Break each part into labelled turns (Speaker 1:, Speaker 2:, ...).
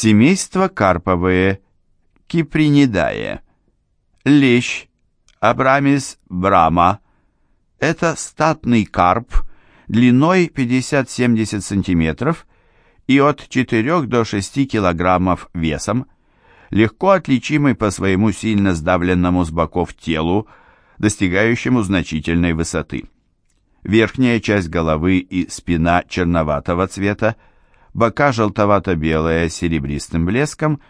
Speaker 1: Семейство карповые, кипринидае. Лещ, Абрамис брама. Это статный карп длиной 50-70 см и от 4 до 6 кг весом, легко отличимый по своему сильно сдавленному с боков телу, достигающему значительной высоты. Верхняя часть головы и спина черноватого цвета, бока желтовато-белые с серебристым блеском,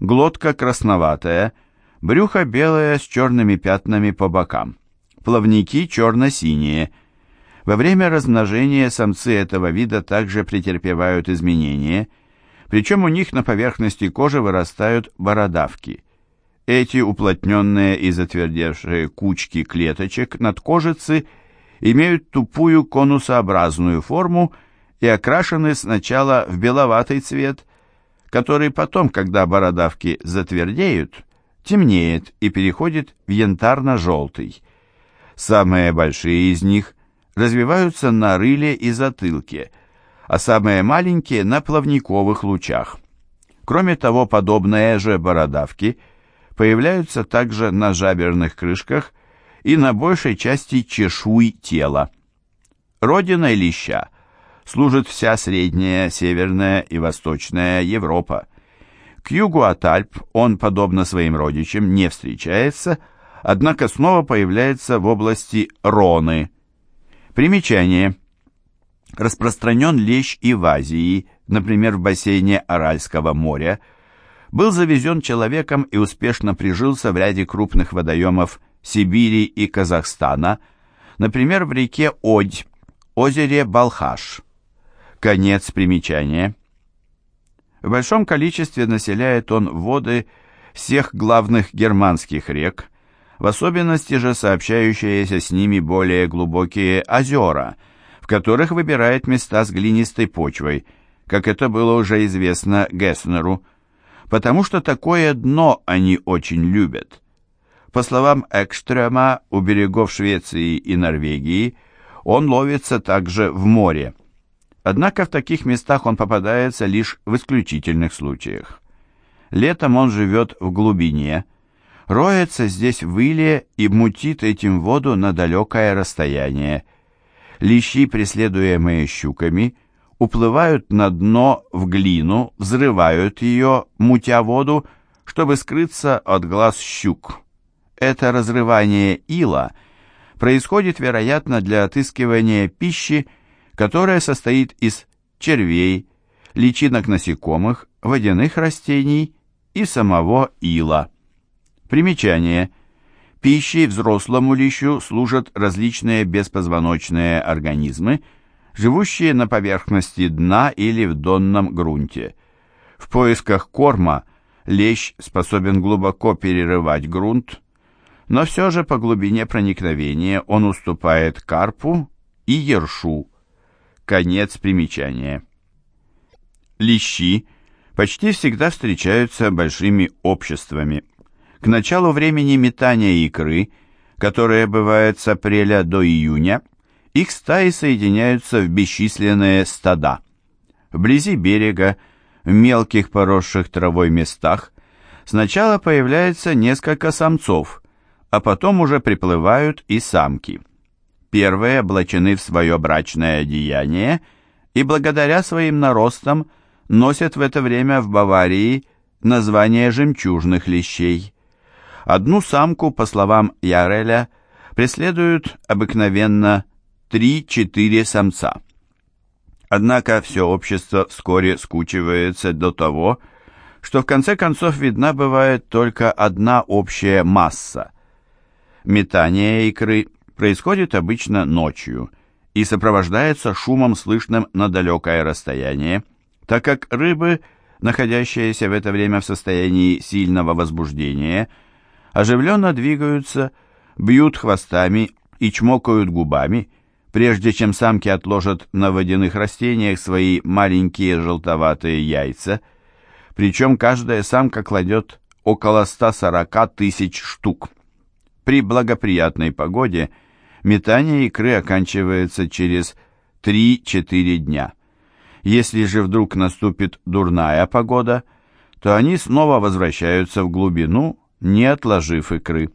Speaker 1: глотка красноватая, брюхо белое с черными пятнами по бокам, плавники черно-синие. Во время размножения самцы этого вида также претерпевают изменения, причем у них на поверхности кожи вырастают бородавки. Эти уплотненные и затвердевшие кучки клеточек надкожицы имеют тупую конусообразную форму и окрашены сначала в беловатый цвет, который потом, когда бородавки затвердеют, темнеет и переходит в янтарно-желтый. Самые большие из них развиваются на рыле и затылке, а самые маленькие на плавниковых лучах. Кроме того, подобные же бородавки появляются также на жаберных крышках и на большей части чешуй тела. Родиной леща служит вся средняя, северная и восточная Европа. К югу от Альп он, подобно своим родичам, не встречается, однако снова появляется в области Роны. Примечание. Распространен лещ и в Азии, например, в бассейне Аральского моря, был завезен человеком и успешно прижился в ряде крупных водоемов Сибири и Казахстана, например, в реке Одь, озере Балхаш. Конец примечания. В большом количестве населяет он воды всех главных германских рек, в особенности же сообщающиеся с ними более глубокие озера, в которых выбирает места с глинистой почвой, как это было уже известно Гесснеру, потому что такое дно они очень любят. По словам Экстрема, у берегов Швеции и Норвегии он ловится также в море. Однако в таких местах он попадается лишь в исключительных случаях. Летом он живет в глубине, роется здесь в иле и мутит этим воду на далекое расстояние. Лещи, преследуемые щуками, уплывают на дно в глину, взрывают ее, мутя воду, чтобы скрыться от глаз щук. Это разрывание ила происходит, вероятно, для отыскивания пищи, которая состоит из червей, личинок насекомых, водяных растений и самого ила. Примечание. Пищей взрослому лещу служат различные беспозвоночные организмы, живущие на поверхности дна или в донном грунте. В поисках корма лещ способен глубоко перерывать грунт, но все же по глубине проникновения он уступает карпу и ершу. Конец примечания. Лещи почти всегда встречаются большими обществами. К началу времени метания икры, которое бывает с апреля до июня, их стаи соединяются в бесчисленные стада. Вблизи берега, в мелких поросших травой местах, сначала появляется несколько самцов – а потом уже приплывают и самки. Первые облачены в свое брачное одеяние и благодаря своим наростам носят в это время в Баварии название жемчужных лещей. Одну самку, по словам Яреля, преследуют обыкновенно 3-4 самца. Однако все общество вскоре скучивается до того, что в конце концов видна бывает только одна общая масса – Метание икры происходит обычно ночью и сопровождается шумом, слышным на далекое расстояние, так как рыбы, находящиеся в это время в состоянии сильного возбуждения, оживленно двигаются, бьют хвостами и чмокают губами, прежде чем самки отложат на водяных растениях свои маленькие желтоватые яйца, причем каждая самка кладет около 140 тысяч штук. При благоприятной погоде метание икры оканчивается через 3-4 дня. Если же вдруг наступит дурная погода, то они снова возвращаются в глубину, не отложив икры.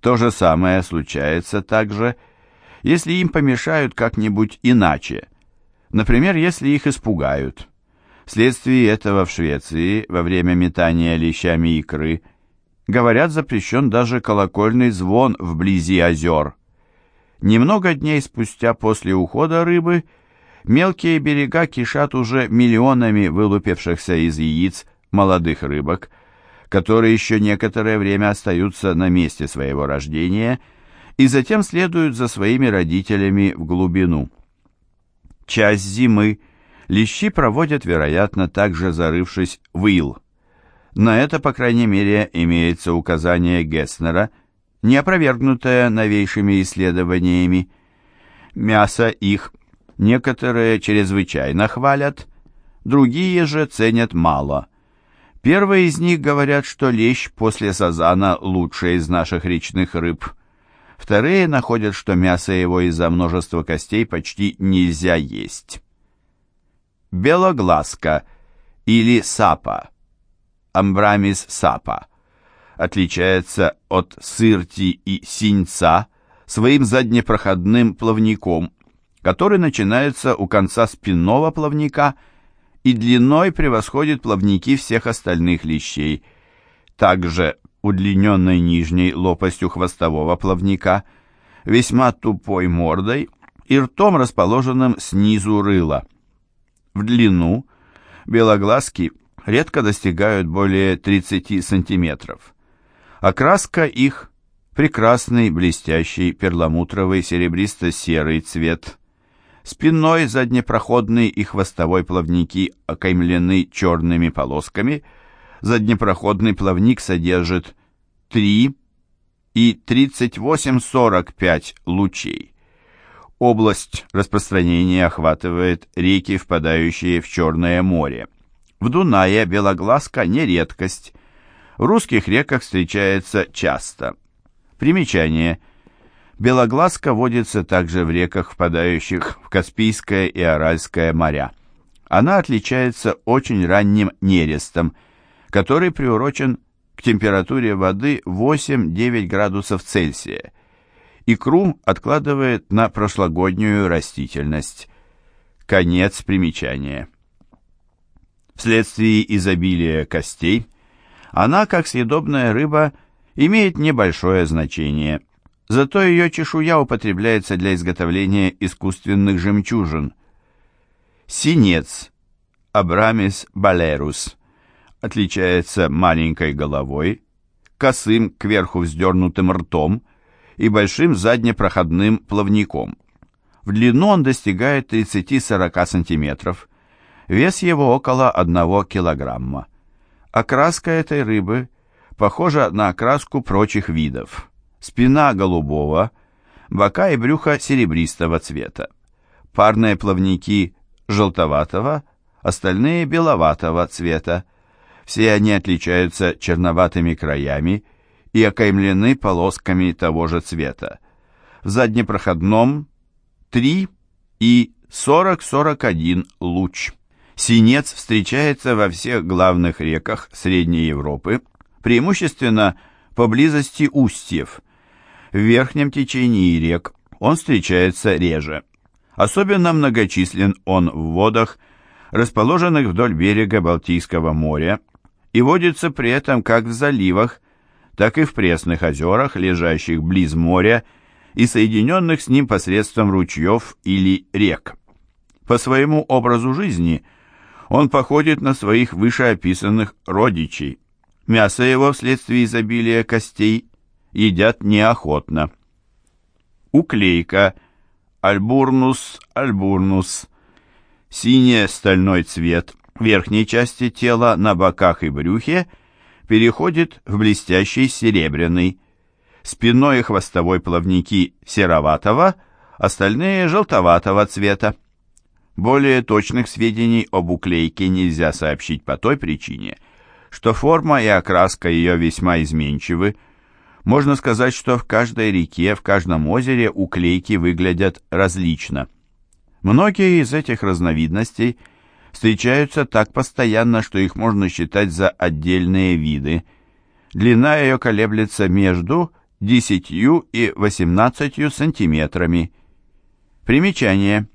Speaker 1: То же самое случается также, если им помешают как-нибудь иначе, например, если их испугают. Вследствие этого в Швеции во время метания лещами икры, говорят, запрещен даже колокольный звон вблизи озер. Немного дней спустя после ухода рыбы мелкие берега кишат уже миллионами вылупившихся из яиц молодых рыбок, которые еще некоторое время остаются на месте своего рождения и затем следуют за своими родителями в глубину. Часть зимы лещи проводят, вероятно, также зарывшись в ил. На это, по крайней мере, имеется указание Гесснера, не опровергнутое новейшими исследованиями. Мясо их некоторые чрезвычайно хвалят, другие же ценят мало – Первые из них говорят, что лещ после сазана лучший из наших речных рыб. Вторые находят, что мясо его из-за множества костей почти нельзя есть. Белоглазка или сапа, амбрамис сапа, отличается от сырти и синьца своим заднепроходным плавником, который начинается у конца спинного плавника – и длиной превосходит плавники всех остальных лещей. Также удлиненной нижней лопастью хвостового плавника, весьма тупой мордой и ртом, расположенным снизу рыла. В длину белоглазки редко достигают более 30 сантиметров. Окраска их прекрасный, блестящий, перламутровый, серебристо-серый цвет Спинной, заднепроходный и хвостовой плавники окаймлены черными полосками. Заднепроходный плавник содержит 3 и 38-45 лучей. Область распространения охватывает реки, впадающие в Черное море. В Дунае белоглазка не редкость. В русских реках встречается часто. Примечание. Белоглазка водится также в реках, впадающих в Каспийское и Аральское моря. Она отличается очень ранним нерестом, который приурочен к температуре воды 8-9 градусов Цельсия. Икру откладывает на прошлогоднюю растительность. Конец примечания. Вследствие изобилия костей, она, как съедобная рыба, имеет небольшое значение – Зато ее чешуя употребляется для изготовления искусственных жемчужин. Синец, Абрамис балерус, отличается маленькой головой, косым кверху вздернутым ртом и большим заднепроходным плавником. В длину он достигает 30-40 см, вес его около 1 килограмма. Окраска этой рыбы похожа на окраску прочих видов спина голубого, бока и брюхо серебристого цвета. Парные плавники желтоватого, остальные беловатого цвета. Все они отличаются черноватыми краями и окаймлены полосками того же цвета. В заднепроходном 3 и 40-41 луч. Синец встречается во всех главных реках Средней Европы, преимущественно поблизости устьев, в верхнем течении рек он встречается реже. Особенно многочислен он в водах, расположенных вдоль берега Балтийского моря, и водится при этом как в заливах, так и в пресных озерах, лежащих близ моря и соединенных с ним посредством ручьев или рек. По своему образу жизни он походит на своих вышеописанных родичей. Мясо его вследствие изобилия костей едят неохотно. Уклейка Альбурнус альбурнус. Синий стальной цвет верхней части тела на боках и брюхе переходит в блестящий серебряный. Спиной и хвостовой плавники сероватого, остальные желтоватого цвета. Более точных сведений об уклейке нельзя сообщить по той причине, что форма и окраска ее весьма изменчивы, можно сказать, что в каждой реке, в каждом озере уклейки выглядят различно. Многие из этих разновидностей встречаются так постоянно, что их можно считать за отдельные виды. Длина ее колеблется между 10 и 18 сантиметрами. Примечание.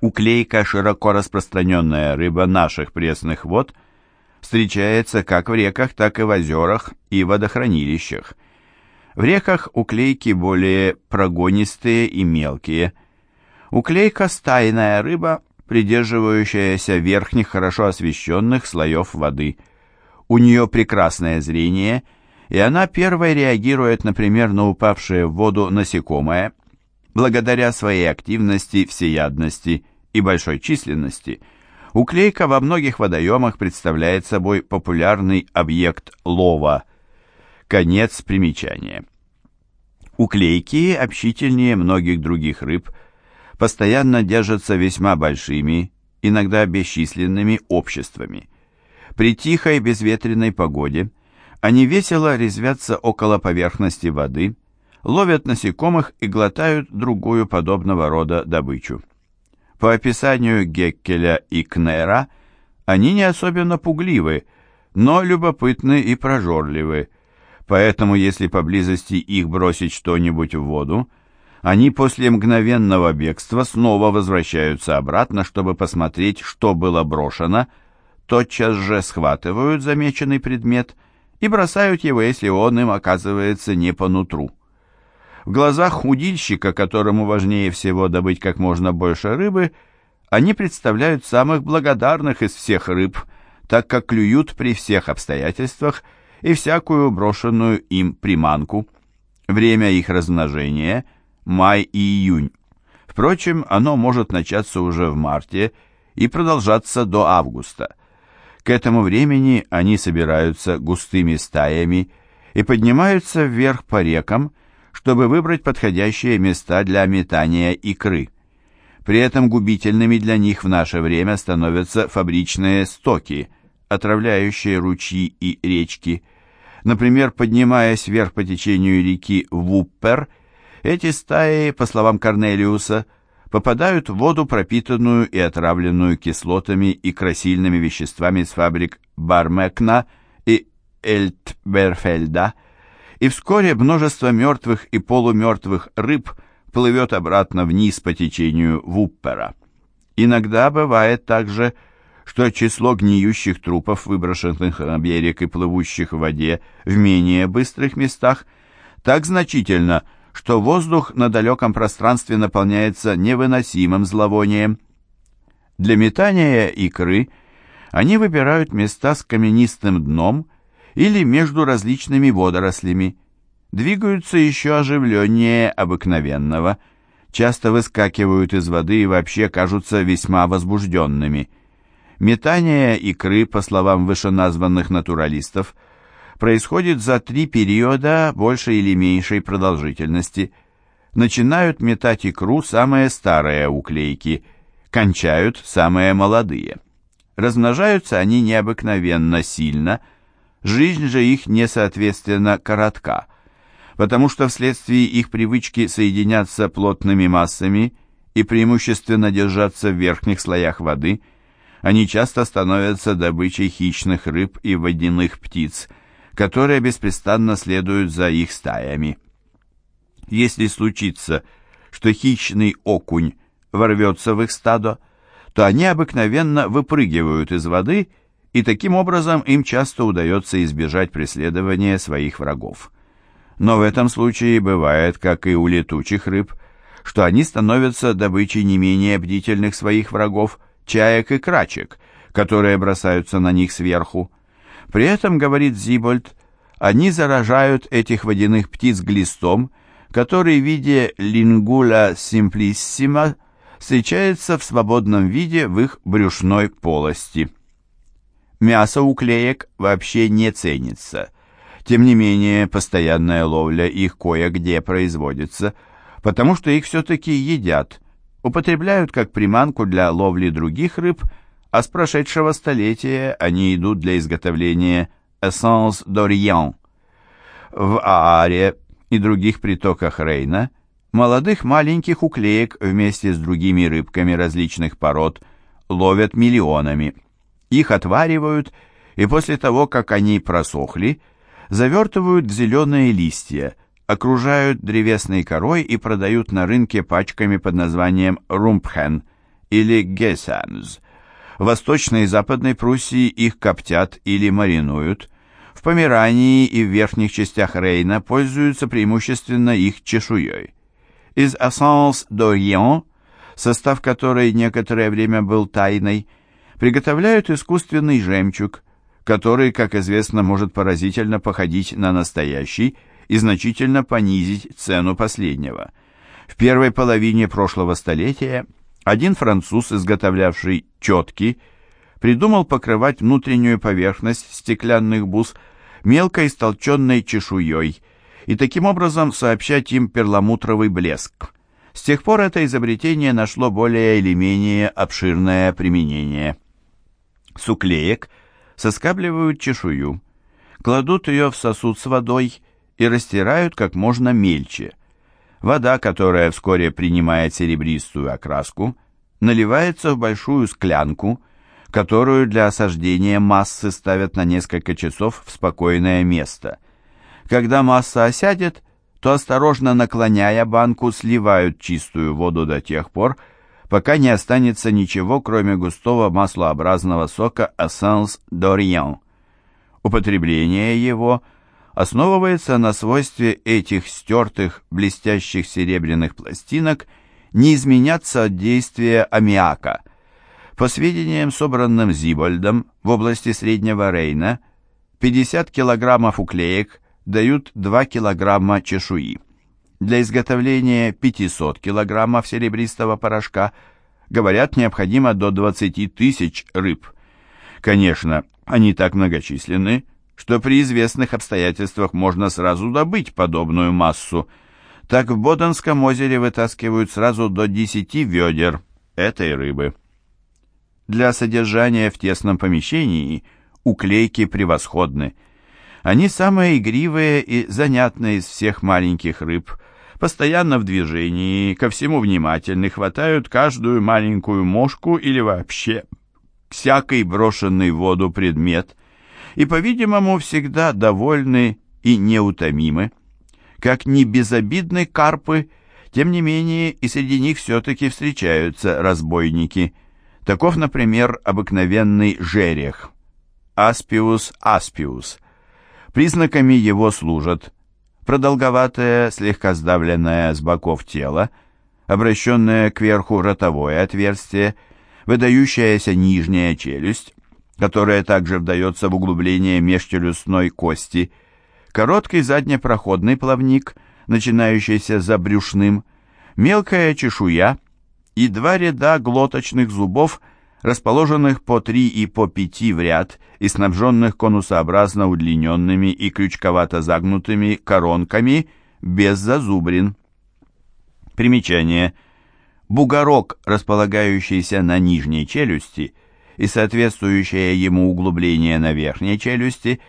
Speaker 1: Уклейка – широко распространенная рыба наших пресных вод, встречается как в реках, так и в озерах и водохранилищах. В реках уклейки более прогонистые и мелкие. Уклейка – стайная рыба, придерживающаяся верхних хорошо освещенных слоев воды. У нее прекрасное зрение, и она первой реагирует, например, на упавшее в воду насекомое. Благодаря своей активности, всеядности и большой численности, уклейка во многих водоемах представляет собой популярный объект лова. Конец примечания. Уклейки общительнее многих других рыб – постоянно держатся весьма большими, иногда бесчисленными обществами. При тихой безветренной погоде они весело резвятся около поверхности воды, ловят насекомых и глотают другую подобного рода добычу. По описанию Геккеля и Кнера, они не особенно пугливы, но любопытны и прожорливы, поэтому если поблизости их бросить что-нибудь в воду, они после мгновенного бегства снова возвращаются обратно, чтобы посмотреть, что было брошено, тотчас же схватывают замеченный предмет и бросают его, если он им оказывается не по нутру. В глазах удильщика, которому важнее всего добыть как можно больше рыбы, они представляют самых благодарных из всех рыб, так как клюют при всех обстоятельствах и всякую брошенную им приманку. Время их размножения – май и июнь. Впрочем, оно может начаться уже в марте и продолжаться до августа. К этому времени они собираются густыми стаями и поднимаются вверх по рекам, чтобы выбрать подходящие места для метания икры. При этом губительными для них в наше время становятся фабричные стоки, отравляющие ручьи и речки. Например, поднимаясь вверх по течению реки Вуппер – эти стаи, по словам Корнелиуса, попадают в воду, пропитанную и отравленную кислотами и красильными веществами с фабрик Бармекна и Эльтберфельда, и вскоре множество мертвых и полумертвых рыб плывет обратно вниз по течению Вуппера. Иногда бывает также, что число гниющих трупов, выброшенных на берег и плывущих в воде в менее быстрых местах, так значительно – что воздух на далеком пространстве наполняется невыносимым зловонием. Для метания икры они выбирают места с каменистым дном или между различными водорослями, двигаются еще оживленнее обыкновенного, часто выскакивают из воды и вообще кажутся весьма возбужденными. Метание икры, по словам вышеназванных натуралистов, – происходит за три периода большей или меньшей продолжительности. Начинают метать икру самые старые уклейки, кончают самые молодые. Размножаются они необыкновенно сильно, жизнь же их не соответственно коротка, потому что вследствие их привычки соединяться плотными массами и преимущественно держаться в верхних слоях воды, они часто становятся добычей хищных рыб и водяных птиц – которые беспрестанно следуют за их стаями. Если случится, что хищный окунь ворвется в их стадо, то они обыкновенно выпрыгивают из воды, и таким образом им часто удается избежать преследования своих врагов. Но в этом случае бывает, как и у летучих рыб, что они становятся добычей не менее бдительных своих врагов, чаек и крачек, которые бросаются на них сверху. При этом, говорит Зибольд, они заражают этих водяных птиц глистом, который в виде лингула симплиссима встречается в свободном виде в их брюшной полости. Мясо уклеек вообще не ценится. Тем не менее, постоянная ловля их кое-где производится, потому что их все-таки едят, употребляют как приманку для ловли других рыб – а с прошедшего столетия они идут для изготовления эссенс d'Orient. В Ааре и других притоках Рейна молодых маленьких уклеек вместе с другими рыбками различных пород ловят миллионами. Их отваривают, и после того, как они просохли, завертывают в зеленые листья, окружают древесной корой и продают на рынке пачками под названием румпхен или гесамс. В Восточной и Западной Пруссии их коптят или маринуют. В Померании и в верхних частях Рейна пользуются преимущественно их чешуей. Из Assance d'Orient, состав которой некоторое время был тайной, приготовляют искусственный жемчуг, который, как известно, может поразительно походить на настоящий и значительно понизить цену последнего. В первой половине прошлого столетия один француз, изготовлявший четки, придумал покрывать внутреннюю поверхность стеклянных бус мелко истолченной чешуей и таким образом сообщать им перламутровый блеск. С тех пор это изобретение нашло более или менее обширное применение. С уклеек соскабливают чешую, кладут ее в сосуд с водой и растирают как можно мельче. Вода, которая вскоре принимает серебристую окраску, наливается в большую склянку, которую для осаждения массы ставят на несколько часов в спокойное место. Когда масса осядет, то осторожно наклоняя банку, сливают чистую воду до тех пор, пока не останется ничего, кроме густого маслообразного сока Essence d'Orient. Употребление его – основывается на свойстве этих стертых блестящих серебряных пластинок не изменяться от действия аммиака. По сведениям, собранным Зибольдом в области Среднего Рейна, 50 килограммов уклеек дают 2 килограмма чешуи. Для изготовления 500 килограммов серебристого порошка, говорят, необходимо до 20 тысяч рыб. Конечно, они так многочисленны, что при известных обстоятельствах можно сразу добыть подобную массу. Так в Боденском озере вытаскивают сразу до 10 ведер этой рыбы. Для содержания в тесном помещении уклейки превосходны. Они самые игривые и занятные из всех маленьких рыб, постоянно в движении, ко всему внимательны, хватают каждую маленькую мошку или вообще всякий брошенный в воду предмет – и, по-видимому, всегда довольны и неутомимы. Как ни безобидны карпы, тем не менее и среди них все-таки встречаются разбойники. Таков, например, обыкновенный жерех, аспиус аспиус. Признаками его служат продолговатое, слегка сдавленное с боков тело, обращенное кверху ротовое отверстие, выдающаяся нижняя челюсть, которая также вдается в углубление межчелюстной кости, короткий заднепроходный плавник, начинающийся за брюшным, мелкая чешуя и два ряда глоточных зубов, расположенных по три и по пяти в ряд и снабженных конусообразно удлиненными и крючковато загнутыми коронками без зазубрин. Примечание. Бугорок, располагающийся на нижней челюсти – и соответствующее ему углубление на верхней челюсти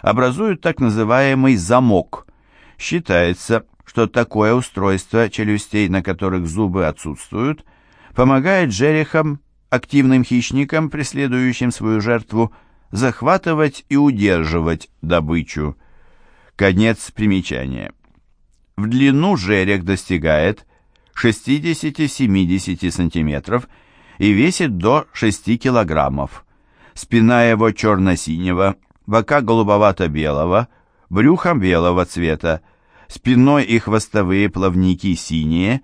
Speaker 1: образуют так называемый замок. Считается, что такое устройство челюстей, на которых зубы отсутствуют, помогает жерехам, активным хищникам, преследующим свою жертву, захватывать и удерживать добычу. Конец примечания. В длину жерех достигает 60-70 сантиметров и весит до 6 килограммов. Спина его черно-синего, бока голубовато-белого, брюхом белого цвета, спиной и хвостовые плавники синие,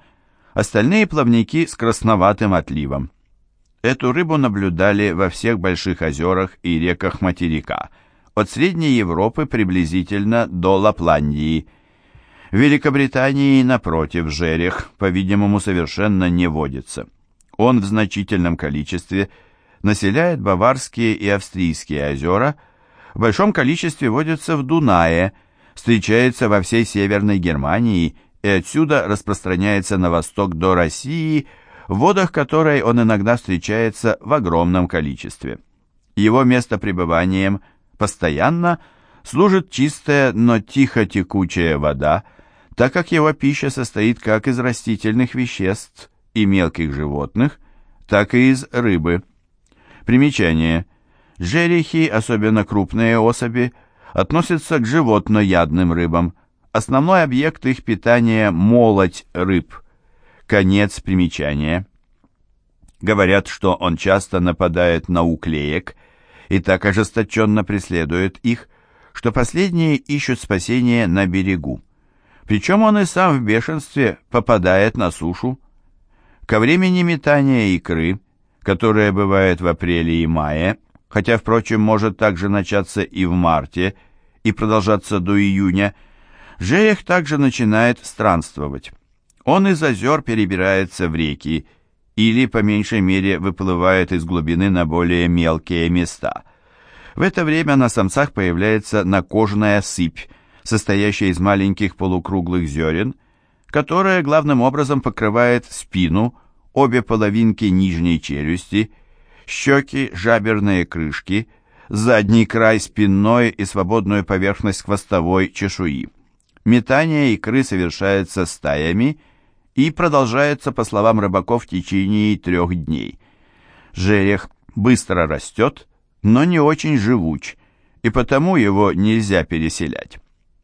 Speaker 1: остальные плавники с красноватым отливом. Эту рыбу наблюдали во всех больших озерах и реках материка, от Средней Европы приблизительно до Лапландии. В Великобритании, напротив, жерех, по-видимому, совершенно не водится. Он в значительном количестве населяет Баварские и Австрийские озера, в большом количестве водится в Дунае, встречается во всей Северной Германии и отсюда распространяется на восток до России, в водах которой он иногда встречается в огромном количестве. Его место пребыванием постоянно служит чистая, но тихо текучая вода, так как его пища состоит как из растительных веществ, и мелких животных, так и из рыбы. Примечание. Жерехи, особенно крупные особи, относятся к животноядным рыбам. Основной объект их питания – молоть рыб. Конец примечания. Говорят, что он часто нападает на уклеек и так ожесточенно преследует их, что последние ищут спасения на берегу. Причем он и сам в бешенстве попадает на сушу. Ко времени метания икры, которое бывает в апреле и мае, хотя, впрочем, может также начаться и в марте и продолжаться до июня, Жеях также начинает странствовать. Он из озер перебирается в реки или, по меньшей мере, выплывает из глубины на более мелкие места. В это время на самцах появляется накожная сыпь, состоящая из маленьких полукруглых зерен, которая главным образом покрывает спину, обе половинки нижней челюсти, щеки, жаберные крышки, задний край спинной и свободную поверхность хвостовой чешуи. Метание икры совершается стаями и продолжается, по словам рыбаков, в течение трех дней. Жерех быстро растет, но не очень живуч, и потому его нельзя переселять.